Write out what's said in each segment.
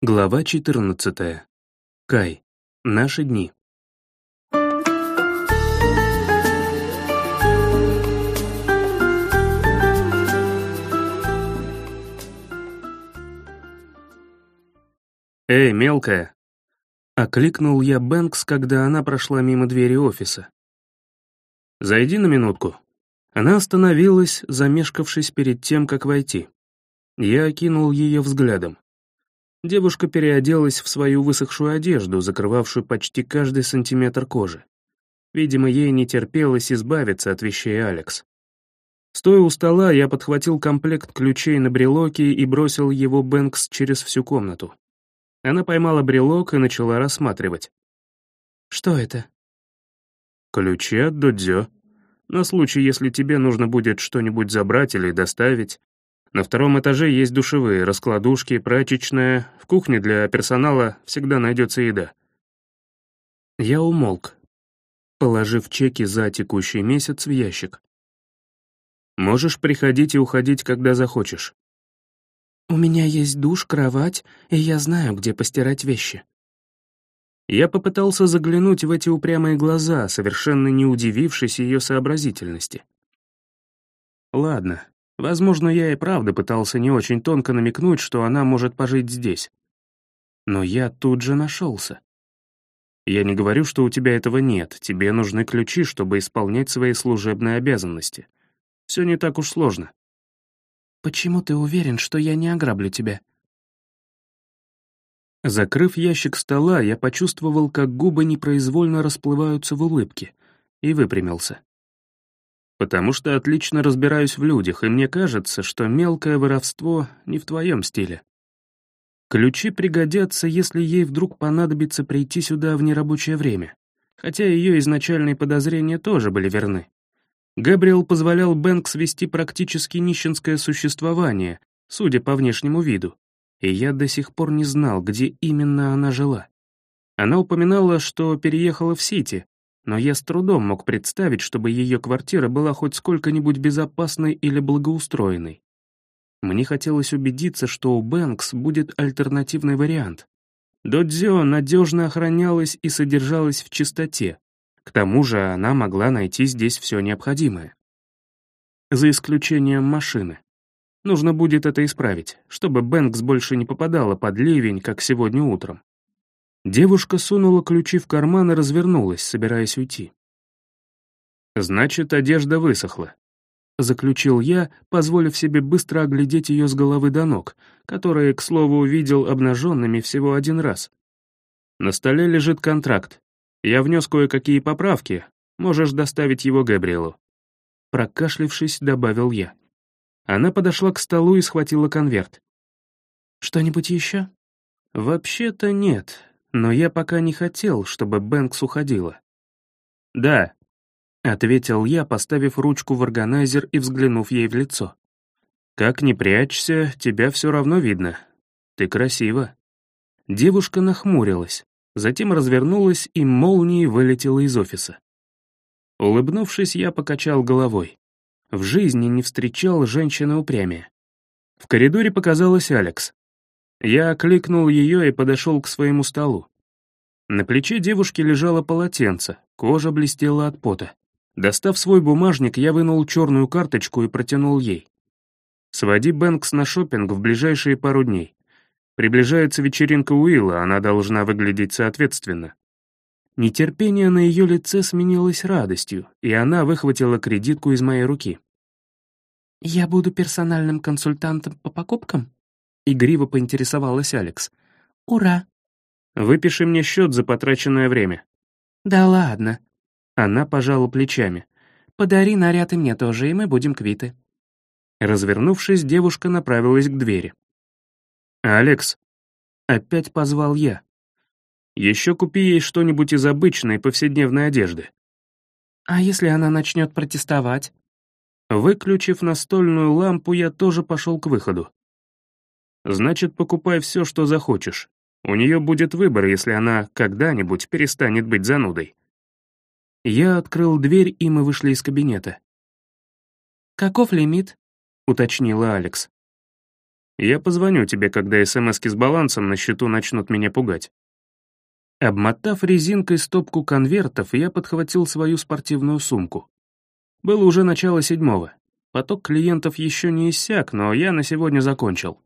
Глава 14. Кай. Наши дни. «Эй, мелкая!» — окликнул я Бэнкс, когда она прошла мимо двери офиса. «Зайди на минутку». Она остановилась, замешкавшись перед тем, как войти. Я окинул ее взглядом. Девушка переоделась в свою высохшую одежду, закрывавшую почти каждый сантиметр кожи. Видимо, ей не терпелось избавиться от вещей Алекс. Стоя у стола, я подхватил комплект ключей на брелоке и бросил его Бэнкс через всю комнату. Она поймала брелок и начала рассматривать. «Что это?» «Ключи от Додзё. На случай, если тебе нужно будет что-нибудь забрать или доставить. На втором этаже есть душевые, раскладушки, прачечная. В кухне для персонала всегда найдется еда». Я умолк, положив чеки за текущий месяц в ящик. «Можешь приходить и уходить, когда захочешь». «У меня есть душ, кровать, и я знаю, где постирать вещи». Я попытался заглянуть в эти упрямые глаза, совершенно не удивившись ее сообразительности. Ладно, возможно, я и правда пытался не очень тонко намекнуть, что она может пожить здесь. Но я тут же нашелся. Я не говорю, что у тебя этого нет, тебе нужны ключи, чтобы исполнять свои служебные обязанности. Все не так уж сложно. «Почему ты уверен, что я не ограблю тебя?» Закрыв ящик стола, я почувствовал, как губы непроизвольно расплываются в улыбке, и выпрямился. Потому что отлично разбираюсь в людях, и мне кажется, что мелкое воровство не в твоем стиле. Ключи пригодятся, если ей вдруг понадобится прийти сюда в нерабочее время, хотя ее изначальные подозрения тоже были верны. Габриэл позволял Бэнкс вести практически нищенское существование, судя по внешнему виду, и я до сих пор не знал, где именно она жила. Она упоминала, что переехала в Сити, но я с трудом мог представить, чтобы ее квартира была хоть сколько-нибудь безопасной или благоустроенной. Мне хотелось убедиться, что у Бэнкс будет альтернативный вариант. Додзё надежно охранялась и содержалась в чистоте. К тому же она могла найти здесь все необходимое. За исключением машины. Нужно будет это исправить, чтобы Бэнкс больше не попадала под ливень, как сегодня утром. Девушка сунула ключи в карман и развернулась, собираясь уйти. «Значит, одежда высохла», — заключил я, позволив себе быстро оглядеть ее с головы до ног, которые, к слову, увидел обнаженными всего один раз. «На столе лежит контракт. Я внес кое-какие поправки. Можешь доставить его Габриэлу». Прокашлившись, добавил я. Она подошла к столу и схватила конверт. «Что-нибудь еще?» «Вообще-то нет, но я пока не хотел, чтобы Бэнкс уходила». «Да», — ответил я, поставив ручку в органайзер и взглянув ей в лицо. «Как ни прячься, тебя все равно видно. Ты красива». Девушка нахмурилась, затем развернулась и молнией вылетела из офиса. Улыбнувшись, я покачал головой. В жизни не встречал женщины упрямее. В коридоре показалась Алекс. Я окликнул ее и подошел к своему столу. На плече девушки лежало полотенце, кожа блестела от пота. Достав свой бумажник, я вынул черную карточку и протянул ей. «Своди Бэнкс на шопинг в ближайшие пару дней. Приближается вечеринка Уилла, она должна выглядеть соответственно». Нетерпение на ее лице сменилось радостью, и она выхватила кредитку из моей руки. «Я буду персональным консультантом по покупкам?» Игриво поинтересовалась Алекс. «Ура!» «Выпиши мне счет за потраченное время». «Да ладно». Она пожала плечами. «Подари наряд и мне тоже, и мы будем квиты». Развернувшись, девушка направилась к двери. «Алекс!» Опять позвал я. Еще купи ей что-нибудь из обычной повседневной одежды. А если она начнет протестовать? Выключив настольную лампу, я тоже пошел к выходу. Значит, покупай все, что захочешь. У нее будет выбор, если она когда-нибудь перестанет быть занудой. Я открыл дверь, и мы вышли из кабинета. «Каков лимит?» — уточнила Алекс. Я позвоню тебе, когда СМСки с балансом на счету начнут меня пугать». Обмотав резинкой стопку конвертов, я подхватил свою спортивную сумку. Было уже начало седьмого. Поток клиентов еще не иссяк, но я на сегодня закончил.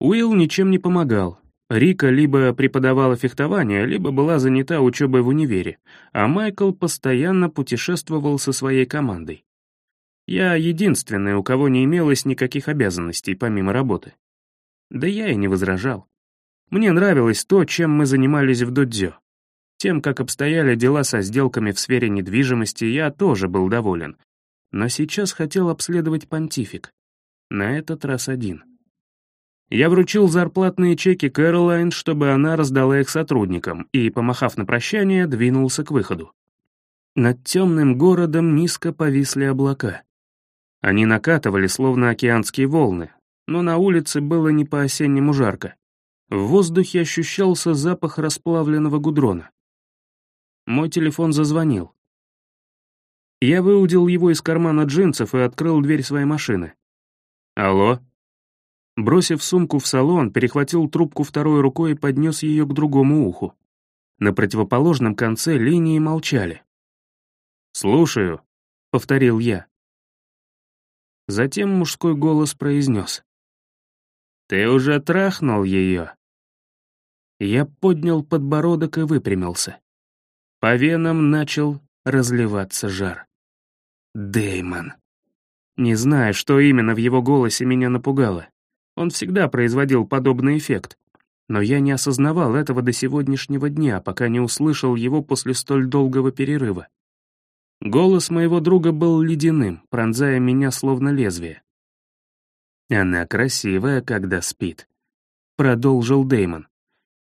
Уилл ничем не помогал. Рика либо преподавала фехтование, либо была занята учебой в универе, а Майкл постоянно путешествовал со своей командой. Я единственный, у кого не имелось никаких обязанностей помимо работы. Да я и не возражал. Мне нравилось то, чем мы занимались в додзё. Тем, как обстояли дела со сделками в сфере недвижимости, я тоже был доволен. Но сейчас хотел обследовать понтифик. На этот раз один. Я вручил зарплатные чеки Кэролайн, чтобы она раздала их сотрудникам, и, помахав на прощание, двинулся к выходу. Над темным городом низко повисли облака. Они накатывали, словно океанские волны, но на улице было не по-осеннему жарко. В воздухе ощущался запах расплавленного гудрона. Мой телефон зазвонил. Я выудил его из кармана джинсов и открыл дверь своей машины. «Алло?» Бросив сумку в салон, перехватил трубку второй рукой и поднес ее к другому уху. На противоположном конце линии молчали. «Слушаю», — повторил я. Затем мужской голос произнес. «Ты уже трахнул ее?» Я поднял подбородок и выпрямился. По венам начал разливаться жар. Деймон. Не знаю, что именно в его голосе меня напугало. Он всегда производил подобный эффект. Но я не осознавал этого до сегодняшнего дня, пока не услышал его после столь долгого перерыва. Голос моего друга был ледяным, пронзая меня словно лезвие. «Она красивая, когда спит», — продолжил Деймон.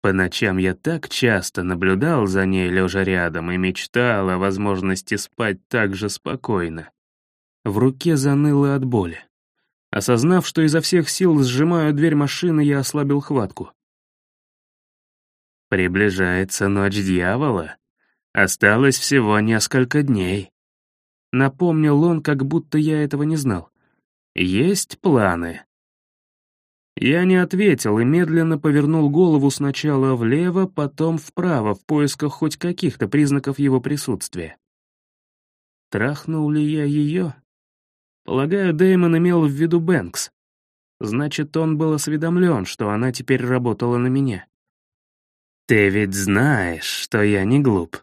По ночам я так часто наблюдал за ней, лежа рядом, и мечтал о возможности спать так же спокойно. В руке заныло от боли. Осознав, что изо всех сил сжимаю дверь машины, я ослабил хватку. Приближается ночь дьявола. Осталось всего несколько дней. Напомнил он, как будто я этого не знал. Есть планы. Я не ответил и медленно повернул голову сначала влево, потом вправо, в поисках хоть каких-то признаков его присутствия. Трахнул ли я ее? Полагаю, Дэймон имел в виду Бэнкс. Значит, он был осведомлен, что она теперь работала на меня. «Ты ведь знаешь, что я не глуп».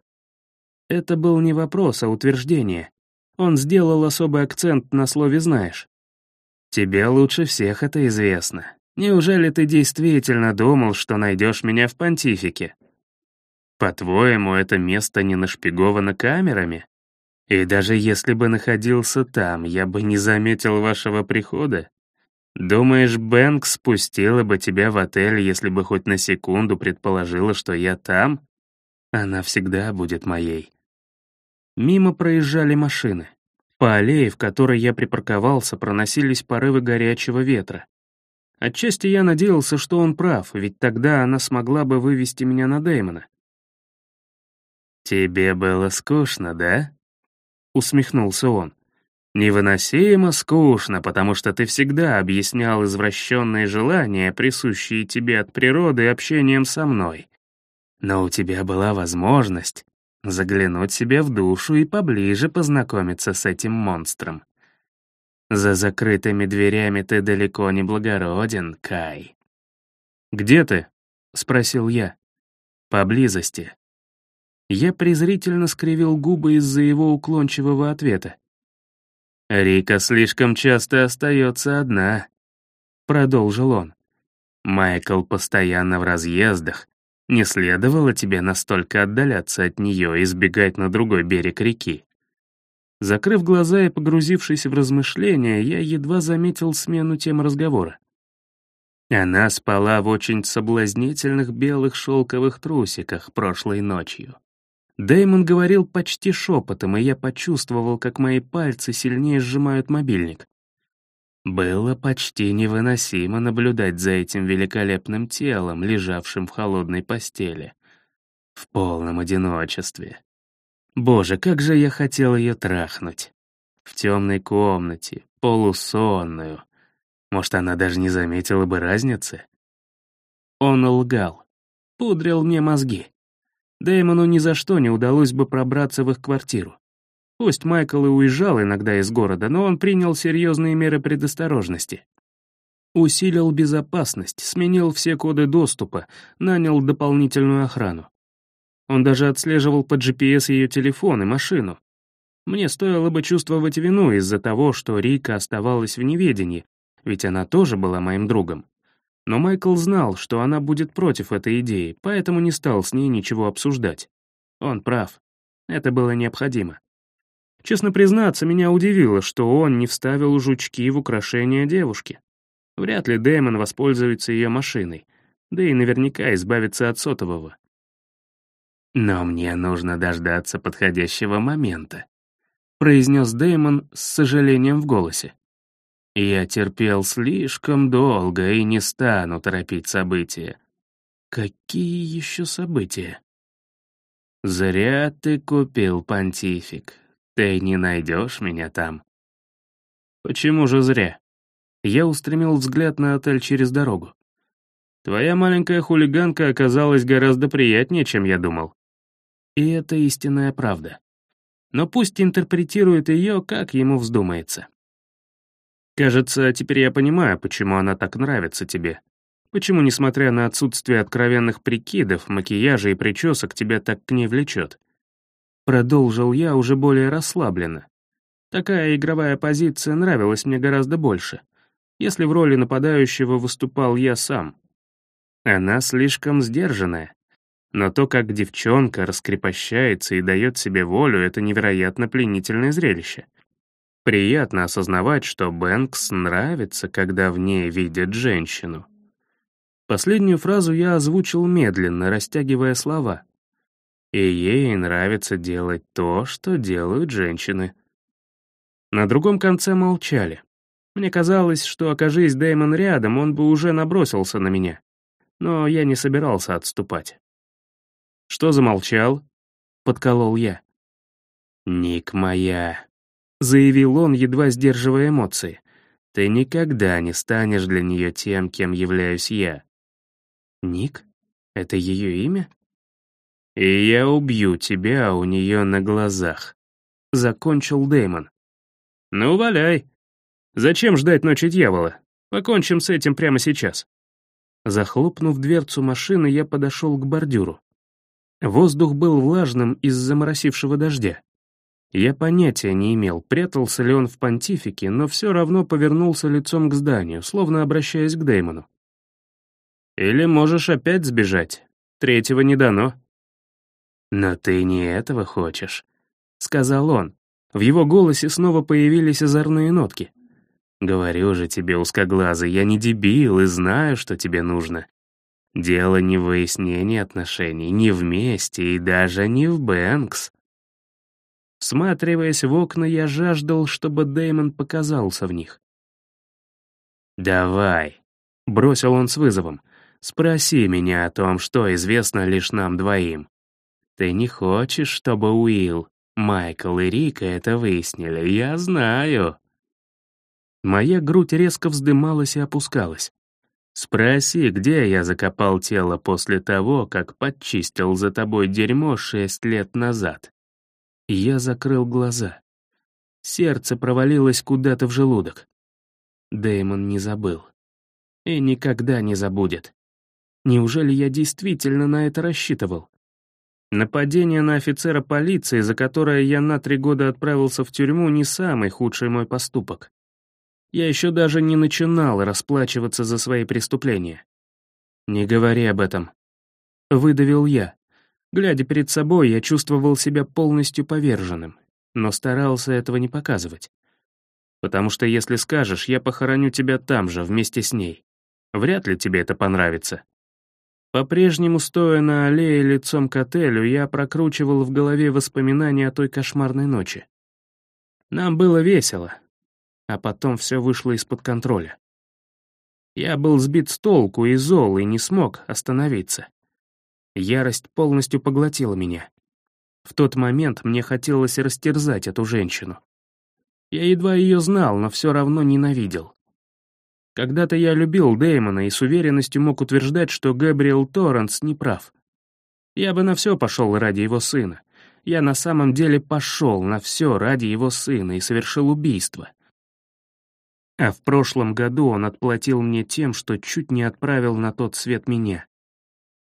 Это был не вопрос, а утверждение. Он сделал особый акцент на слове «знаешь». «Тебе лучше всех это известно. Неужели ты действительно думал, что найдешь меня в понтифике? По-твоему, это место не нашпиговано камерами? И даже если бы находился там, я бы не заметил вашего прихода. Думаешь, Бэнк спустила бы тебя в отель, если бы хоть на секунду предположила, что я там? Она всегда будет моей. Мимо проезжали машины. По аллее, в которой я припарковался, проносились порывы горячего ветра. Отчасти я надеялся, что он прав, ведь тогда она смогла бы вывести меня на Дэймона. «Тебе было скучно, да?» — усмехнулся он. «Невыносимо скучно, потому что ты всегда объяснял извращенные желания, присущие тебе от природы, общением со мной. Но у тебя была возможность заглянуть себе в душу и поближе познакомиться с этим монстром. За закрытыми дверями ты далеко не благороден, Кай». «Где ты?» — спросил я. «Поблизости. Я презрительно скривил губы из-за его уклончивого ответа. «Рика слишком часто остается одна», — продолжил он. «Майкл постоянно в разъездах. Не следовало тебе настолько отдаляться от нее и сбегать на другой берег реки». Закрыв глаза и погрузившись в размышления, я едва заметил смену темы разговора. Она спала в очень соблазнительных белых шелковых трусиках прошлой ночью. Дэймон говорил почти шепотом, и я почувствовал, как мои пальцы сильнее сжимают мобильник. Было почти невыносимо наблюдать за этим великолепным телом, лежавшим в холодной постели. В полном одиночестве. Боже, как же я хотел ее трахнуть. В темной комнате, полусонную. Может, она даже не заметила бы разницы? Он лгал, пудрил мне мозги. Дэймону ни за что не удалось бы пробраться в их квартиру. Пусть Майкл и уезжал иногда из города, но он принял серьезные меры предосторожности. Усилил безопасность, сменил все коды доступа, нанял дополнительную охрану. Он даже отслеживал по GPS ее телефон и машину. Мне стоило бы чувствовать вину из-за того, что Рика оставалась в неведении, ведь она тоже была моим другом. Но Майкл знал, что она будет против этой идеи, поэтому не стал с ней ничего обсуждать. Он прав. Это было необходимо. Честно признаться, меня удивило, что он не вставил жучки в украшения девушки. Вряд ли Дэймон воспользуется ее машиной, да и наверняка избавится от сотового. «Но мне нужно дождаться подходящего момента», — произнес Дэймон с сожалением в голосе. Я терпел слишком долго и не стану торопить события. Какие еще события? Зря ты купил понтифик. Ты не найдешь меня там. Почему же зря? Я устремил взгляд на отель через дорогу. Твоя маленькая хулиганка оказалась гораздо приятнее, чем я думал. И это истинная правда. Но пусть интерпретирует ее, как ему вздумается. Кажется, теперь я понимаю, почему она так нравится тебе. Почему, несмотря на отсутствие откровенных прикидов, макияжа и причесок, тебя так к ней влечет. Продолжил я уже более расслабленно. Такая игровая позиция нравилась мне гораздо больше, если в роли нападающего выступал я сам. Она слишком сдержанная. Но то, как девчонка раскрепощается и дает себе волю, это невероятно пленительное зрелище — Приятно осознавать, что Бэнкс нравится, когда в ней видят женщину. Последнюю фразу я озвучил медленно, растягивая слова. И ей нравится делать то, что делают женщины. На другом конце молчали. Мне казалось, что, окажись Дэймон рядом, он бы уже набросился на меня. Но я не собирался отступать. «Что замолчал?» — подколол я. «Ник моя», заявил он, едва сдерживая эмоции. «Ты никогда не станешь для нее тем, кем являюсь я». «Ник? Это ее имя?» «И я убью тебя у нее на глазах», — закончил Дэймон. «Ну, валяй. Зачем ждать ночи дьявола? Покончим с этим прямо сейчас». Захлопнув дверцу машины, я подошел к бордюру. Воздух был влажным из-за моросившего дождя. Я понятия не имел, прятался ли он в понтифике, но все равно повернулся лицом к зданию, словно обращаясь к Дэймону. «Или можешь опять сбежать. Третьего не дано». «Но ты не этого хочешь», — сказал он. В его голосе снова появились озорные нотки. «Говорю же тебе, узкоглазый, я не дебил и знаю, что тебе нужно. Дело не в выяснении отношений, не вместе и даже не в Бэнкс. Всматриваясь в окна, я жаждал, чтобы Дэймон показался в них. «Давай», — бросил он с вызовом, — «спроси меня о том, что известно лишь нам двоим. Ты не хочешь, чтобы Уилл, Майкл и Рика это выяснили, я знаю». Моя грудь резко вздымалась и опускалась. «Спроси, где я закопал тело после того, как подчистил за тобой дерьмо шесть лет назад». Я закрыл глаза. Сердце провалилось куда-то в желудок. Дэймон не забыл. И никогда не забудет. Неужели я действительно на это рассчитывал? Нападение на офицера полиции, за которое я на три года отправился в тюрьму, не самый худший мой поступок. Я еще даже не начинал расплачиваться за свои преступления. «Не говори об этом», — выдавил я. Глядя перед собой, я чувствовал себя полностью поверженным, но старался этого не показывать. Потому что если скажешь, я похороню тебя там же, вместе с ней. Вряд ли тебе это понравится. По-прежнему, стоя на аллее лицом к отелю, я прокручивал в голове воспоминания о той кошмарной ночи. Нам было весело, а потом все вышло из-под контроля. Я был сбит с толку и зол, и не смог остановиться. Ярость полностью поглотила меня. В тот момент мне хотелось растерзать эту женщину. Я едва ее знал, но все равно ненавидел. Когда-то я любил Дэймона и с уверенностью мог утверждать, что Габриэл Торренс не прав. Я бы на все пошел ради его сына. Я на самом деле пошел на все ради его сына и совершил убийство. А в прошлом году он отплатил мне тем, что чуть не отправил на тот свет меня.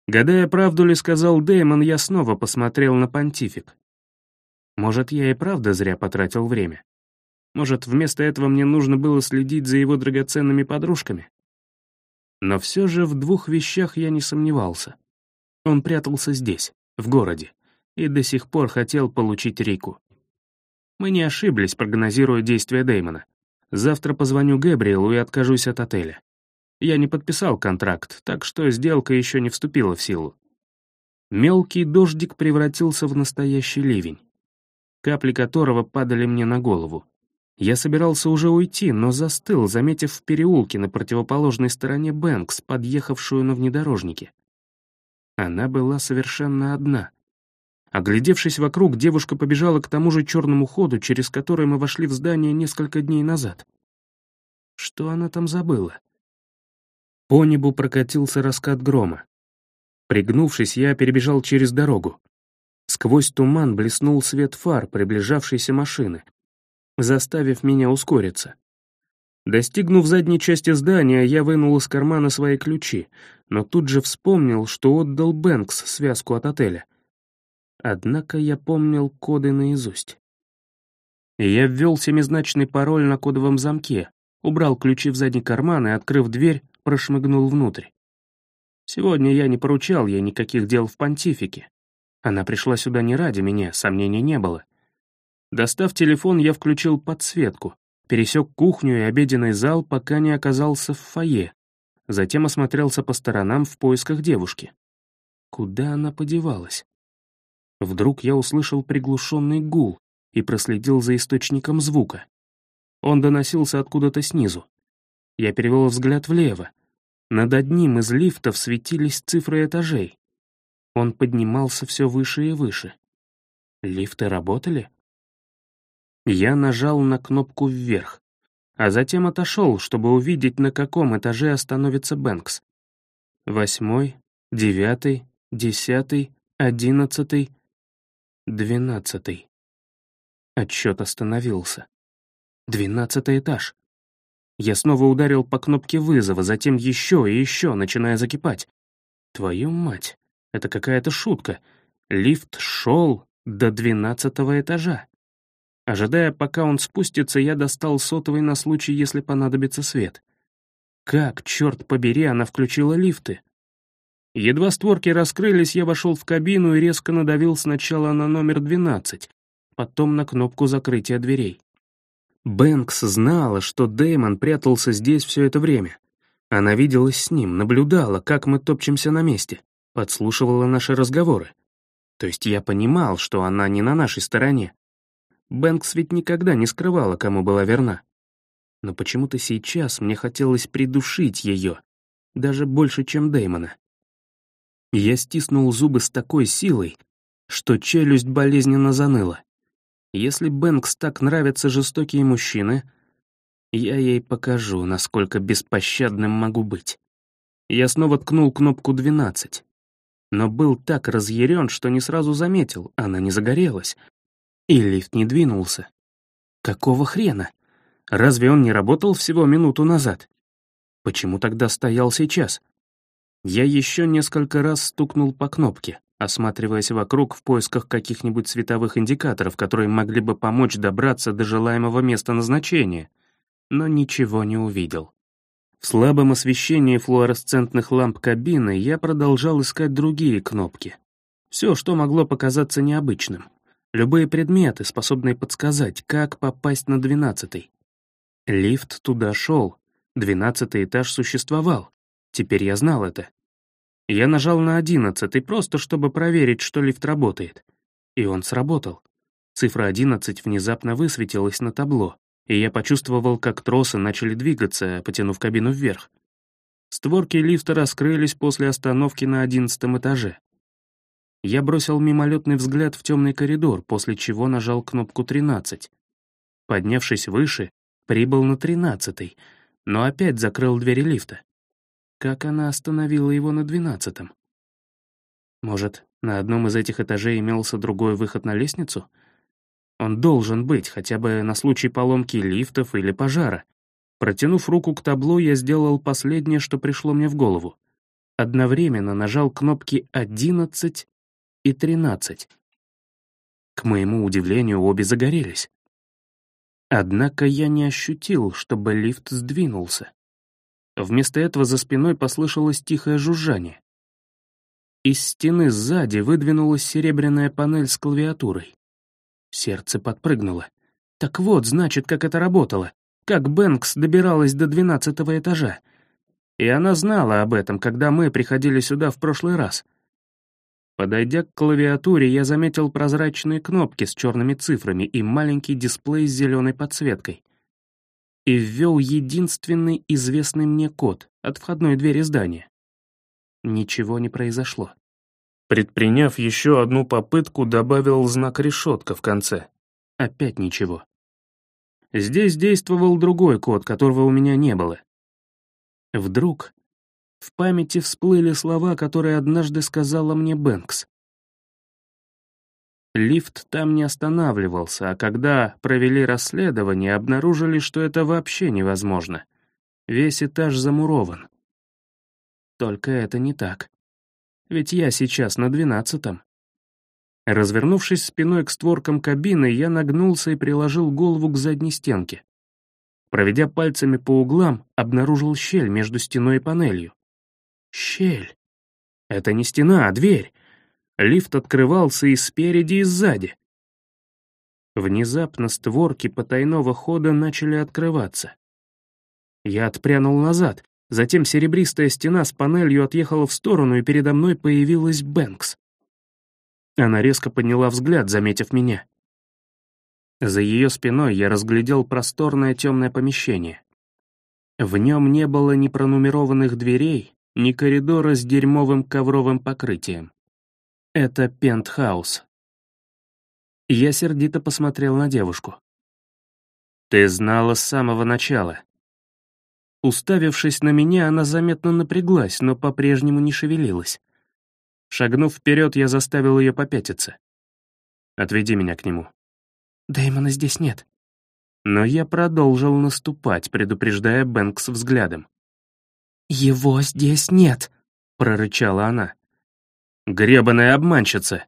Гадая, правду ли сказал Дэймон, я снова посмотрел на понтифик. Может, я и правда зря потратил время. Может, вместо этого мне нужно было следить за его драгоценными подружками? Но все же в двух вещах я не сомневался. Он прятался здесь, в городе, и до сих пор хотел получить Рику. Мы не ошиблись, прогнозируя действия Дэймона. Завтра позвоню Гэбриэлу и откажусь от отеля. Я не подписал контракт, так что сделка еще не вступила в силу. Мелкий дождик превратился в настоящий ливень, капли которого падали мне на голову. Я собирался уже уйти, но застыл, заметив в переулке на противоположной стороне Бэнкс, подъехавшую на внедорожнике. Она была совершенно одна. Оглядевшись вокруг, девушка побежала к тому же черному ходу, через который мы вошли в здание несколько дней назад. Что она там забыла? По небу прокатился раскат грома. Пригнувшись, я перебежал через дорогу. Сквозь туман блеснул свет фар приближавшейся машины, заставив меня ускориться. Достигнув задней части здания, я вынул из кармана свои ключи, но тут же вспомнил, что отдал Бэнкс связку от отеля. Однако я помнил коды наизусть. Я ввел семизначный пароль на кодовом замке, убрал ключи в задний карман и, открыв дверь, прошмыгнул внутрь. Сегодня я не поручал ей никаких дел в понтифике. Она пришла сюда не ради меня, сомнений не было. Достав телефон, я включил подсветку, пересек кухню и обеденный зал, пока не оказался в фойе. Затем осмотрелся по сторонам в поисках девушки. Куда она подевалась? Вдруг я услышал приглушенный гул и проследил за источником звука. Он доносился откуда-то снизу. Я перевел взгляд влево. Над одним из лифтов светились цифры этажей. Он поднимался все выше и выше. Лифты работали? Я нажал на кнопку вверх, а затем отошел, чтобы увидеть, на каком этаже остановится Бэнкс. Восьмой, девятый, десятый, одиннадцатый, двенадцатый. Отсчет остановился. Двенадцатый этаж. Я снова ударил по кнопке вызова, затем еще и еще, начиная закипать. Твою мать, это какая-то шутка. Лифт шел до двенадцатого этажа. Ожидая, пока он спустится, я достал сотовый на случай, если понадобится свет. Как, черт побери, она включила лифты? Едва створки раскрылись, я вошел в кабину и резко надавил сначала на номер 12, потом на кнопку закрытия дверей. Бэнкс знала, что Дэймон прятался здесь все это время. Она виделась с ним, наблюдала, как мы топчемся на месте, подслушивала наши разговоры. То есть я понимал, что она не на нашей стороне, Бэнкс ведь никогда не скрывала, кому была верна. Но почему-то сейчас мне хотелось придушить ее, даже больше, чем Дэймона. Я стиснул зубы с такой силой, что челюсть болезненно заныла. Если Бэнкс так нравятся жестокие мужчины, я ей покажу, насколько беспощадным могу быть. Я снова ткнул кнопку 12, но был так разъярен, что не сразу заметил, она не загорелась, и лифт не двинулся. Какого хрена? Разве он не работал всего минуту назад? Почему тогда стоял сейчас? Я еще несколько раз стукнул по кнопке, осматриваясь вокруг в поисках каких-нибудь световых индикаторов, которые могли бы помочь добраться до желаемого места назначения, но ничего не увидел. В слабом освещении флуоресцентных ламп кабины я продолжал искать другие кнопки. Все, что могло показаться необычным. Любые предметы, способные подсказать, как попасть на двенадцатый. Лифт туда шел, двенадцатый этаж существовал. Теперь я знал это. Я нажал на одиннадцатый, просто чтобы проверить, что лифт работает. И он сработал. Цифра одиннадцать внезапно высветилась на табло, и я почувствовал, как тросы начали двигаться, потянув кабину вверх. Створки лифта раскрылись после остановки на одиннадцатом этаже. Я бросил мимолетный взгляд в темный коридор, после чего нажал кнопку 13. Поднявшись выше, прибыл на 13 но опять закрыл двери лифта. Как она остановила его на двенадцатом? Может, на одном из этих этажей имелся другой выход на лестницу? Он должен быть, хотя бы на случай поломки лифтов или пожара. Протянув руку к табло, я сделал последнее, что пришло мне в голову. Одновременно нажал кнопки 11 и 13. К моему удивлению, обе загорелись. Однако я не ощутил, чтобы лифт сдвинулся. Вместо этого за спиной послышалось тихое жужжание. Из стены сзади выдвинулась серебряная панель с клавиатурой. Сердце подпрыгнуло. Так вот, значит, как это работало. Как Бэнкс добиралась до двенадцатого этажа. И она знала об этом, когда мы приходили сюда в прошлый раз. Подойдя к клавиатуре, я заметил прозрачные кнопки с черными цифрами и маленький дисплей с зеленой подсветкой. И ввел единственный известный мне код от входной двери здания. Ничего не произошло. Предприняв еще одну попытку, добавил знак решетка в конце. Опять ничего. Здесь действовал другой код, которого у меня не было. Вдруг в памяти всплыли слова, которые однажды сказала мне Бэнкс. Лифт там не останавливался, а когда провели расследование, обнаружили, что это вообще невозможно. Весь этаж замурован. Только это не так. Ведь я сейчас на двенадцатом. Развернувшись спиной к створкам кабины, я нагнулся и приложил голову к задней стенке. Проведя пальцами по углам, обнаружил щель между стеной и панелью. Щель. Это не стена, а дверь. Лифт открывался и спереди, и сзади. Внезапно створки потайного хода начали открываться. Я отпрянул назад, затем серебристая стена с панелью отъехала в сторону, и передо мной появилась Бэнкс. Она резко подняла взгляд, заметив меня. За ее спиной я разглядел просторное темное помещение. В нем не было ни пронумерованных дверей, ни коридора с дерьмовым ковровым покрытием. Это пентхаус. Я сердито посмотрел на девушку. «Ты знала с самого начала». Уставившись на меня, она заметно напряглась, но по-прежнему не шевелилась. Шагнув вперед, я заставил ее попятиться. «Отведи меня к нему». «Дэймона здесь нет». Но я продолжил наступать, предупреждая Бэнкс взглядом. «Его здесь нет», — прорычала она. «Гребаная обманщица!»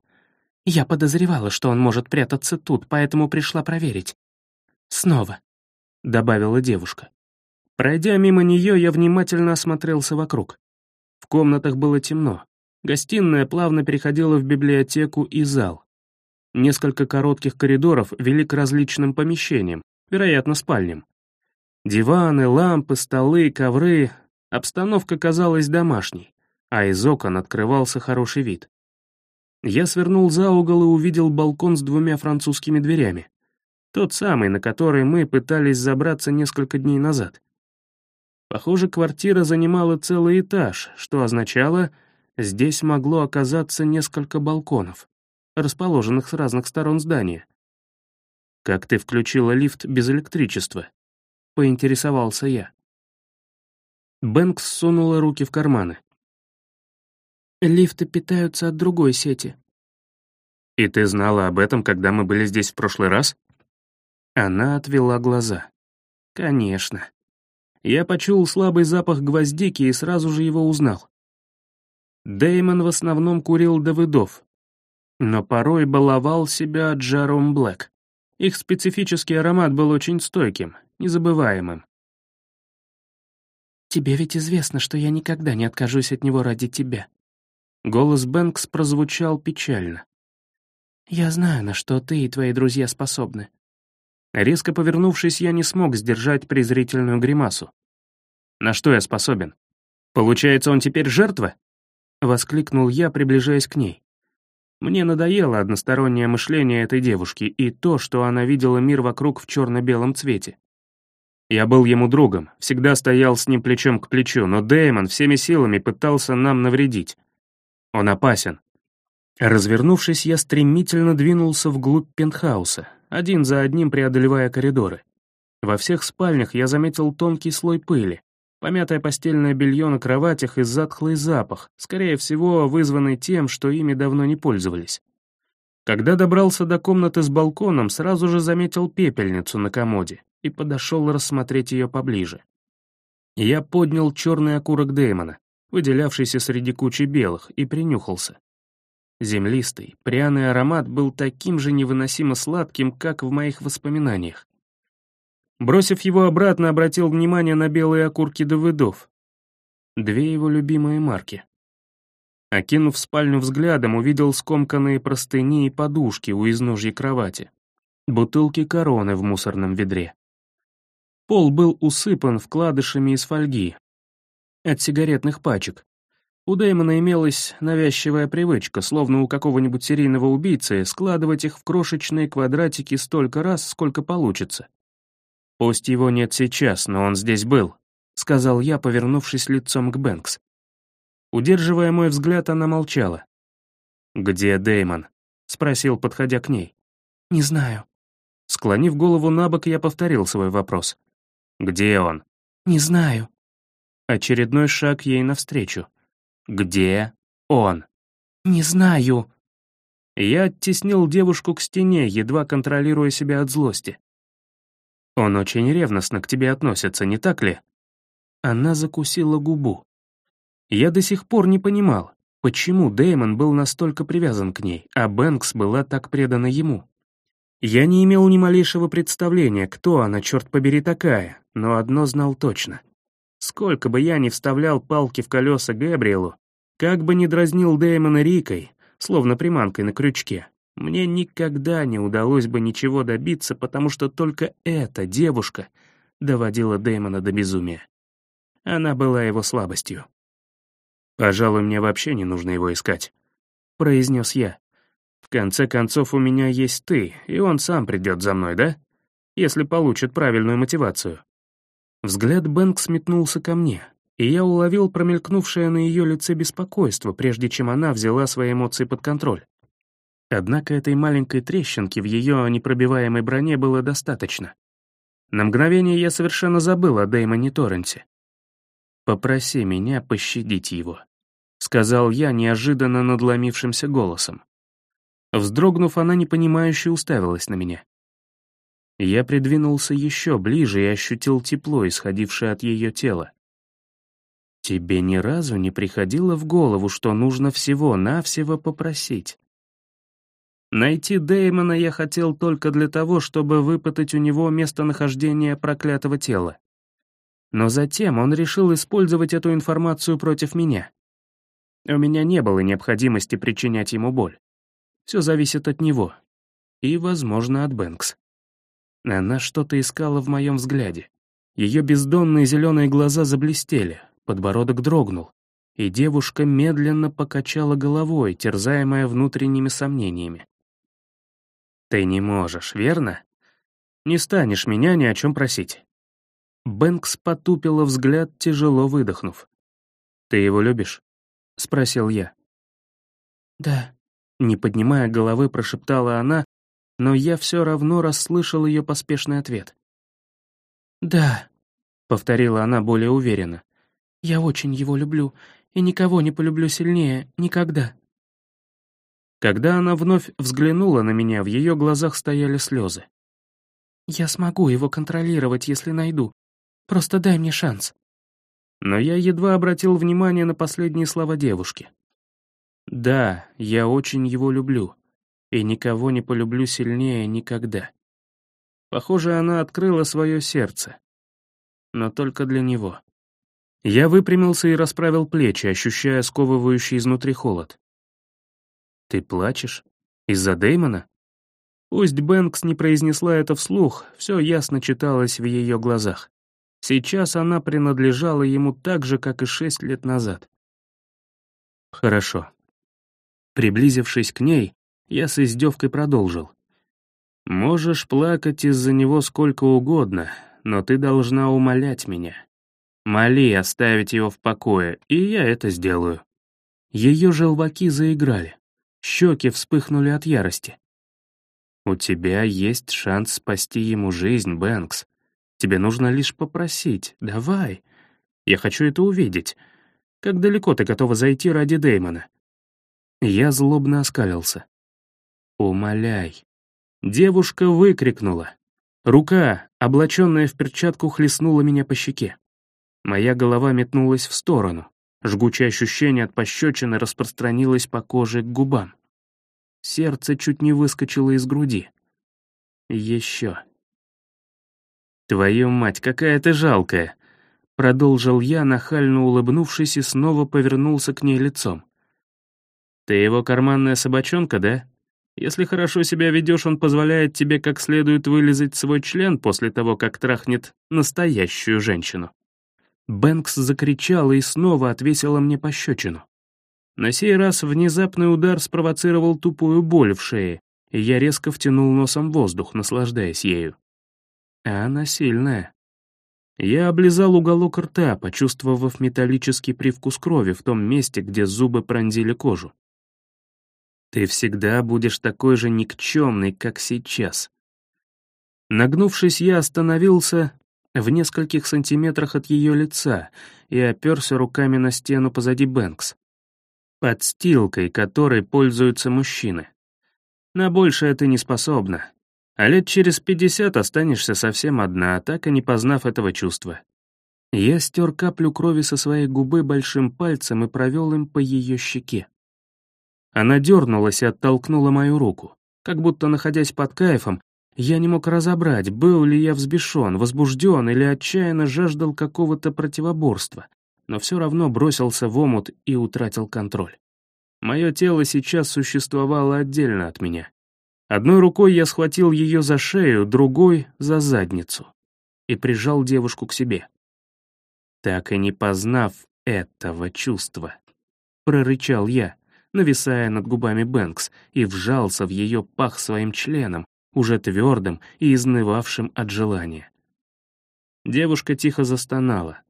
Я подозревала, что он может прятаться тут, поэтому пришла проверить. «Снова», — добавила девушка. Пройдя мимо нее, я внимательно осмотрелся вокруг. В комнатах было темно. Гостиная плавно переходила в библиотеку и зал. Несколько коротких коридоров вели к различным помещениям, вероятно, спальням. Диваны, лампы, столы, ковры, Обстановка казалась домашней, а из окон открывался хороший вид. Я свернул за угол и увидел балкон с двумя французскими дверями. Тот самый, на который мы пытались забраться несколько дней назад. Похоже, квартира занимала целый этаж, что означало, здесь могло оказаться несколько балконов, расположенных с разных сторон здания. «Как ты включила лифт без электричества?» — поинтересовался я. Бэнкс сунула руки в карманы. «Лифты питаются от другой сети». «И ты знала об этом, когда мы были здесь в прошлый раз?» Она отвела глаза. «Конечно». Я почуял слабый запах гвоздики и сразу же его узнал. Дэймон в основном курил Давыдов, но порой баловал себя Джаром Блэк. Их специфический аромат был очень стойким, незабываемым. Тебе ведь известно, что я никогда не откажусь от него ради тебя». Голос Бэнкс прозвучал печально. «Я знаю, на что ты и твои друзья способны». Резко повернувшись, я не смог сдержать презрительную гримасу. «На что я способен? Получается, он теперь жертва?» Воскликнул я, приближаясь к ней. Мне надоело одностороннее мышление этой девушки и то, что она видела мир вокруг в черно-белом цвете. Я был ему другом, всегда стоял с ним плечом к плечу, но Дэймон всеми силами пытался нам навредить. Он опасен. Развернувшись, я стремительно двинулся вглубь пентхауса, один за одним преодолевая коридоры. Во всех спальнях я заметил тонкий слой пыли, помятое постельное белье на кроватях и затхлый запах, скорее всего, вызванный тем, что ими давно не пользовались. Когда добрался до комнаты с балконом, сразу же заметил пепельницу на комоде и подошел рассмотреть ее поближе. Я поднял черный окурок Дэймона, выделявшийся среди кучи белых, и принюхался. Землистый, пряный аромат был таким же невыносимо сладким, как в моих воспоминаниях. Бросив его обратно, обратил внимание на белые окурки Давыдов. Две его любимые марки. Окинув спальню взглядом, увидел скомканные простыни и подушки у изножья кровати, бутылки короны в мусорном ведре. Пол был усыпан вкладышами из фольги от сигаретных пачек, у Дэймона имелась навязчивая привычка, словно у какого-нибудь серийного убийцы, складывать их в крошечные квадратики столько раз, сколько получится. «Пусть его нет сейчас, но он здесь был», — сказал я, повернувшись лицом к Бэнкс. Удерживая мой взгляд, она молчала. «Где Дэймон?» — спросил, подходя к ней. «Не знаю». Склонив голову на бок, я повторил свой вопрос. «Где он?» «Не знаю». Очередной шаг ей навстречу. Где он? Не знаю. Я оттеснил девушку к стене, едва контролируя себя от злости. Он очень ревностно к тебе относится, не так ли? Она закусила губу. Я до сих пор не понимал, почему Дэймон был настолько привязан к ней, а Бэнкс была так предана ему. Я не имел ни малейшего представления, кто она, черт побери, такая, но одно знал точно. Сколько бы я ни вставлял палки в колеса Гэбриэлу, как бы ни дразнил Дэймона Рикой, словно приманкой на крючке, мне никогда не удалось бы ничего добиться, потому что только эта девушка доводила Дэймона до безумия. Она была его слабостью. «Пожалуй, мне вообще не нужно его искать», — произнес я. «В конце концов, у меня есть ты, и он сам придет за мной, да? Если получит правильную мотивацию». Взгляд Бэнкс метнулся ко мне, и я уловил промелькнувшее на ее лице беспокойство, прежде чем она взяла свои эмоции под контроль. Однако этой маленькой трещинки в ее непробиваемой броне было достаточно. На мгновение я совершенно забыл о Дэймоне Торренсе. «Попроси меня пощадить его», — сказал я неожиданно надломившимся голосом. Вздрогнув, она непонимающе уставилась на меня. Я придвинулся еще ближе и ощутил тепло, исходившее от ее тела. Тебе ни разу не приходило в голову, что нужно всего-навсего попросить? Найти Дэймона я хотел только для того, чтобы выпытать у него местонахождение проклятого тела. Но затем он решил использовать эту информацию против меня. У меня не было необходимости причинять ему боль. Все зависит от него. И, возможно, от Бэнкс. Она что-то искала в моем взгляде. Ее бездонные зеленые глаза заблестели, подбородок дрогнул, и девушка медленно покачала головой, терзаемая внутренними сомнениями. «Ты не можешь, верно? Не станешь меня ни о чем просить». Бэнкс потупила взгляд, тяжело выдохнув. «Ты его любишь?» — спросил я. «Да», — не поднимая головы, прошептала она, но я все равно расслышал ее поспешный ответ. «Да», — повторила она более уверенно. Я очень его люблю, и никого не полюблю сильнее, никогда». Когда она вновь взглянула на меня, в ее глазах стояли слезы. «Я смогу его контролировать, если найду. Просто дай мне шанс». Но я едва обратил внимание на последние слова девушки. «Да, я очень его люблю, и никого не полюблю сильнее никогда». Похоже, она открыла свое сердце, но только для него. Я выпрямился и расправил плечи, ощущая сковывающий изнутри холод. «Ты плачешь? Из-за Дэймона?» Пусть Бэнкс не произнесла это вслух, все ясно читалось в ее глазах. Сейчас она принадлежала ему так же, как и шесть лет назад. «Хорошо». Приблизившись к ней, я с издевкой продолжил. «Можешь плакать из-за него сколько угодно, но ты должна умолять меня. Моли оставить его в покое, и я это сделаю». Ее желваки заиграли. Щеки вспыхнули от ярости. «У тебя есть шанс спасти ему жизнь, Бэнкс. Тебе нужно лишь попросить. Давай. Я хочу это увидеть. Как далеко ты готова зайти ради Дэймона?» Я злобно оскалился. «Умоляй». Девушка выкрикнула. Рука, облаченная в перчатку, хлестнула меня по щеке. Моя голова метнулась в сторону. Жгучее ощущение от пощечины распространилось по коже к губам. Сердце чуть не выскочило из груди. Еще. «Твою мать, какая ты жалкая!» Продолжил я, нахально улыбнувшись, и снова повернулся к ней лицом. «Ты его карманная собачонка, да? Если хорошо себя ведешь, он позволяет тебе как следует вылезать свой член после того, как трахнет настоящую женщину». Бэнкс закричала и снова отвесила мне пощечину. На сей раз внезапный удар спровоцировал тупую боль в шее, и я резко втянул носом воздух, наслаждаясь ею. А она сильная. Я облизал уголок рта, почувствовав металлический привкус крови в том месте, где зубы пронзили кожу. Ты всегда будешь такой же никчемный, как сейчас. Нагнувшись, я остановился в нескольких сантиметрах от ее лица и оперся руками на стену позади Бэнкс, подстилкой которой пользуются мужчины. На большее ты не способна, а лет через пятьдесят останешься совсем одна, так и не познав этого чувства. Я стер каплю крови со своей губы большим пальцем и провел им по ее щеке. Она дернулась и оттолкнула мою руку. Как будто, находясь под кайфом, я не мог разобрать, был ли я взбешен, возбужден или отчаянно жаждал какого-то противоборства, но все равно бросился в омут и утратил контроль. Мое тело сейчас существовало отдельно от меня. Одной рукой я схватил ее за шею, другой — за задницу и прижал девушку к себе. Так и не познав этого чувства, прорычал я нависая над губами Бэнкс, и вжался в ее пах своим членом, уже твердым и изнывавшим от желания. Девушка тихо застонала.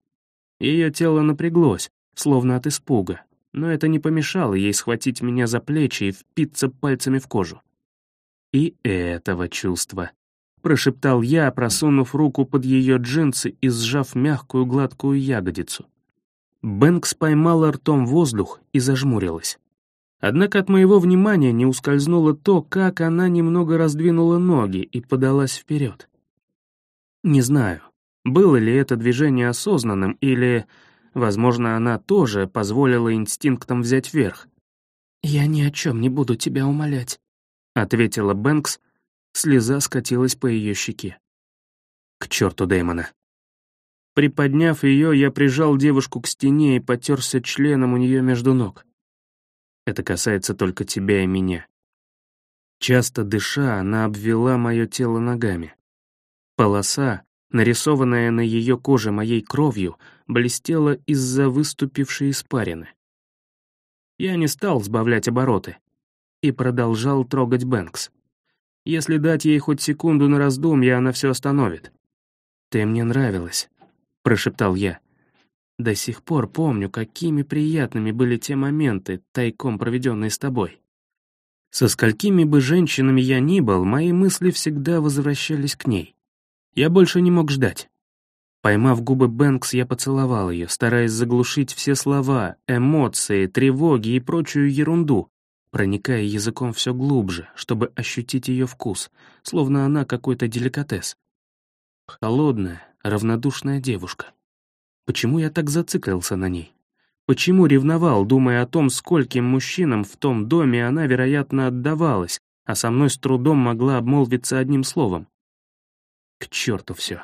Ее тело напряглось, словно от испуга, но это не помешало ей схватить меня за плечи и впиться пальцами в кожу. «И этого чувства», — прошептал я, просунув руку под ее джинсы и сжав мягкую гладкую ягодицу. Бэнкс поймала ртом воздух и зажмурилась. Однако от моего внимания не ускользнуло то, как она немного раздвинула ноги и подалась вперед. Не знаю, было ли это движение осознанным или, возможно, она тоже позволила инстинктам взять верх. «Я ни о чем не буду тебя умолять», — ответила Бэнкс, слеза скатилась по ее щеке. «К черту Дэймона». Приподняв ее, я прижал девушку к стене и потерся членом у нее между ног. Это касается только тебя и меня. Часто дыша, она обвела мое тело ногами. Полоса, нарисованная на ее коже моей кровью, блестела из-за выступившей испарины. Я не стал сбавлять обороты и продолжал трогать Бэнкс. Если дать ей хоть секунду на раздумье, она все остановит. «Ты мне нравилась», — прошептал я. До сих пор помню, какими приятными были те моменты, тайком проведенные с тобой. Со сколькими бы женщинами я ни был, мои мысли всегда возвращались к ней. Я больше не мог ждать. Поймав губы Бэнкс, я поцеловал ее, стараясь заглушить все слова, эмоции, тревоги и прочую ерунду, проникая языком все глубже, чтобы ощутить ее вкус, словно она какой-то деликатес. Холодная, равнодушная девушка. Почему я так зациклился на ней? Почему ревновал, думая о том, скольким мужчинам в том доме она, вероятно, отдавалась, а со мной с трудом могла обмолвиться одним словом? К черту все.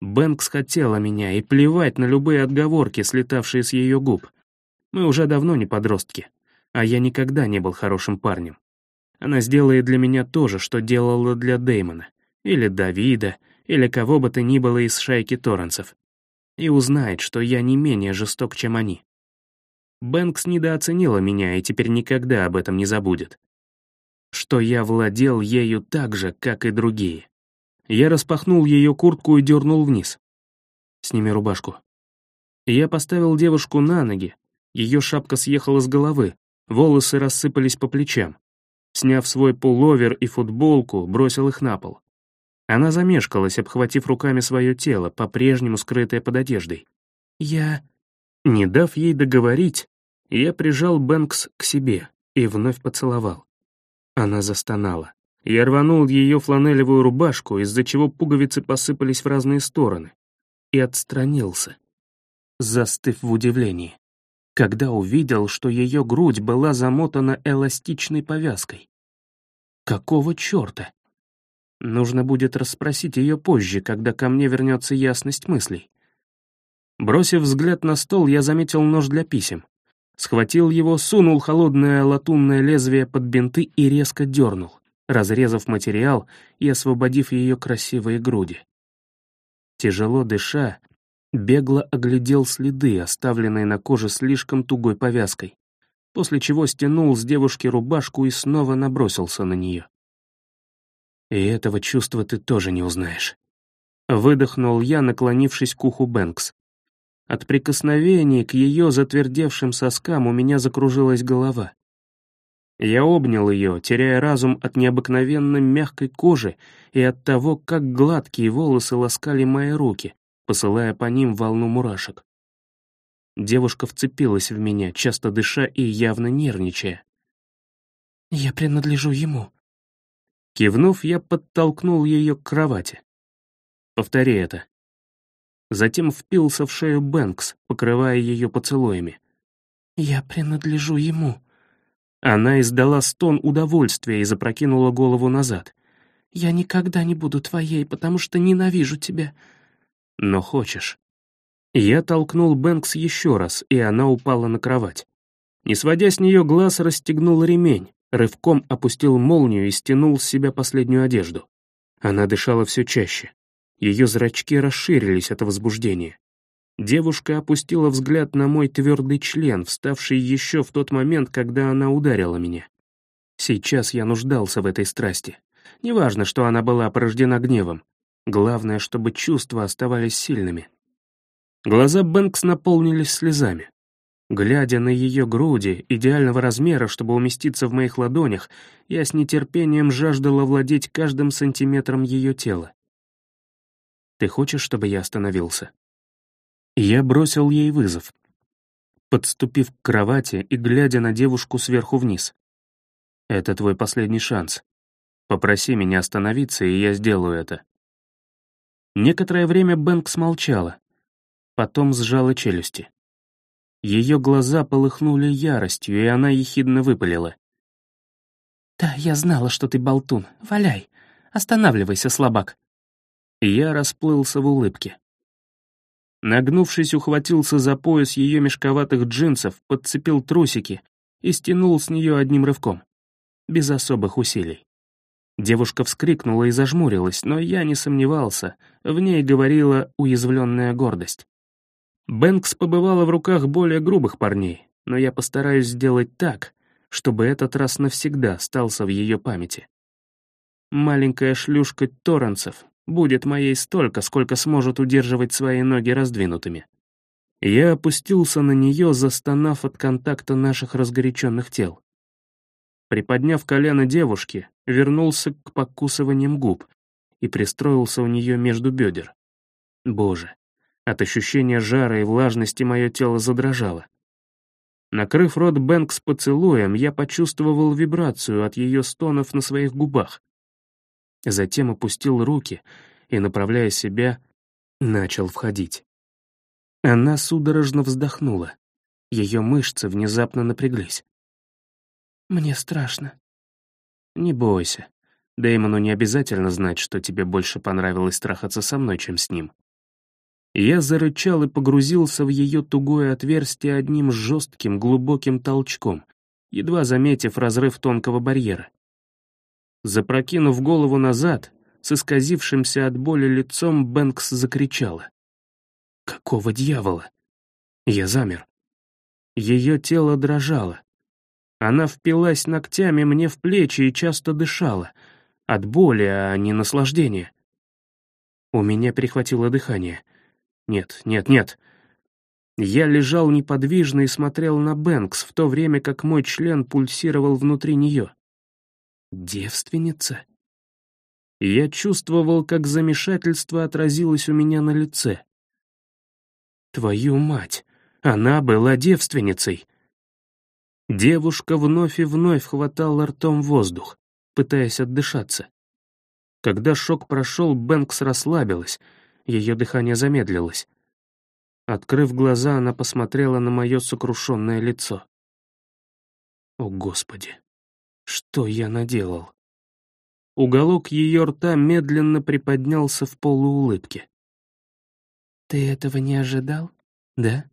Бэнкс хотела меня, и плевать на любые отговорки, слетавшие с ее губ. Мы уже давно не подростки, а я никогда не был хорошим парнем. Она сделает для меня то же, что делала для Дэймона, или Давида, или кого бы то ни было из шайки Торренсов и узнает, что я не менее жесток, чем они. Бэнкс недооценила меня и теперь никогда об этом не забудет. Что я владел ею так же, как и другие. Я распахнул ее куртку и дернул вниз. «Сними рубашку». Я поставил девушку на ноги, ее шапка съехала с головы, волосы рассыпались по плечам. Сняв свой пуловер и футболку, бросил их на пол. Она замешкалась, обхватив руками свое тело, по-прежнему скрытое под одеждой. «Я...» Не дав ей договорить, я прижал Бэнкс к себе и вновь поцеловал. Она застонала. Я рванул ее фланелевую рубашку, из-за чего пуговицы посыпались в разные стороны, и отстранился, застыв в удивлении, когда увидел, что ее грудь была замотана эластичной повязкой. Какого черта? Нужно будет расспросить ее позже, когда ко мне вернется ясность мыслей. Бросив взгляд на стол, я заметил нож для писем. Схватил его, сунул холодное латунное лезвие под бинты и резко дернул, разрезав материал и освободив ее красивые груди. Тяжело дыша, бегло оглядел следы, оставленные на коже слишком тугой повязкой, после чего стянул с девушки рубашку и снова набросился на нее. И этого чувства ты тоже не узнаешь. Выдохнул я, наклонившись к уху Бэнкс. От прикосновений к ее затвердевшим соскам у меня закружилась голова. Я обнял ее, теряя разум от необыкновенно мягкой кожи и от того, как гладкие волосы ласкали мои руки, посылая по ним волну мурашек. Девушка вцепилась в меня, часто дыша и явно нервничая. «Я принадлежу ему», Кивнув, я подтолкнул ее к кровати. Повтори это. Затем впился в шею Бэнкс, покрывая ее поцелуями. «Я принадлежу ему». Она издала стон удовольствия и запрокинула голову назад. «Я никогда не буду твоей, потому что ненавижу тебя». «Но хочешь». Я толкнул Бэнкс еще раз, и она упала на кровать. Не сводя с нее глаз, расстегнул ремень, рывком опустил молнию и стянул с себя последнюю одежду. Она дышала все чаще. Ее зрачки расширились от возбуждения. Девушка опустила взгляд на мой твердый член, вставший еще в тот момент, когда она ударила меня. Сейчас я нуждался в этой страсти. Неважно, что она была порождена гневом. Главное, чтобы чувства оставались сильными. Глаза Бэнкс наполнились слезами. Глядя на ее груди, идеального размера, чтобы уместиться в моих ладонях, я с нетерпением жаждала владеть каждым сантиметром ее тела. «Ты хочешь, чтобы я остановился?» Я бросил ей вызов, подступив к кровати и глядя на девушку сверху вниз. «Это твой последний шанс. Попроси меня остановиться, и я сделаю это». Некоторое время Бэнкс молчала, потом сжала челюсти. Ее глаза полыхнули яростью, и она ехидно выпалила. «Да, я знала, что ты болтун. Валяй. Останавливайся, слабак». Я расплылся в улыбке. Нагнувшись, ухватился за пояс ее мешковатых джинсов, подцепил трусики и стянул с нее одним рывком. Без особых усилий. Девушка вскрикнула и зажмурилась, но я не сомневался, в ней говорила уязвленная гордость. Бэнкс побывала в руках более грубых парней, но я постараюсь сделать так, чтобы этот раз навсегда остался в ее памяти. Маленькая шлюшка Торренцев будет моей столько, сколько сможет удерживать свои ноги раздвинутыми. Я опустился на нее, застонав от контакта наших разгоряченных тел. Приподняв колено девушки, вернулся к покусываниям губ и пристроился у нее между бедер. Боже, от ощущения жара и влажности мое тело задрожало. Накрыв рот Бэнкс поцелуем, я почувствовал вибрацию от ее стонов на своих губах. Затем опустил руки и, направляя себя, начал входить. Она судорожно вздохнула. Ее мышцы внезапно напряглись. «Мне страшно». «Не бойся. Дэймону не обязательно знать, что тебе больше понравилось трахаться со мной, чем с ним. Я зарычал и погрузился в ее тугое отверстие одним жестким, глубоким толчком, едва заметив разрыв тонкого барьера. Запрокинув голову назад, с исказившимся от боли лицом, Бэнкс закричала. «Какого дьявола?» Я замер. Ее тело дрожало. Она впилась ногтями мне в плечи и часто дышала. От боли, а не наслаждения. У меня перехватило дыхание — нет, нет, нет. Я лежал неподвижно и смотрел на Бэнкс, в то время как мой член пульсировал внутри нее. Девственница? я чувствовал, как замешательство отразилось у меня на лице. Твою мать, она была девственницей. Девушка вновь и вновь хватала ртом воздух, пытаясь отдышаться. Когда шок прошел, Бэнкс расслабилась, ее дыхание замедлилось. Открыв глаза, она посмотрела на мое сокрушенное лицо. О, Господи, что я наделал? Уголок ее рта медленно приподнялся в полуулыбке. «Ты этого не ожидал, да?»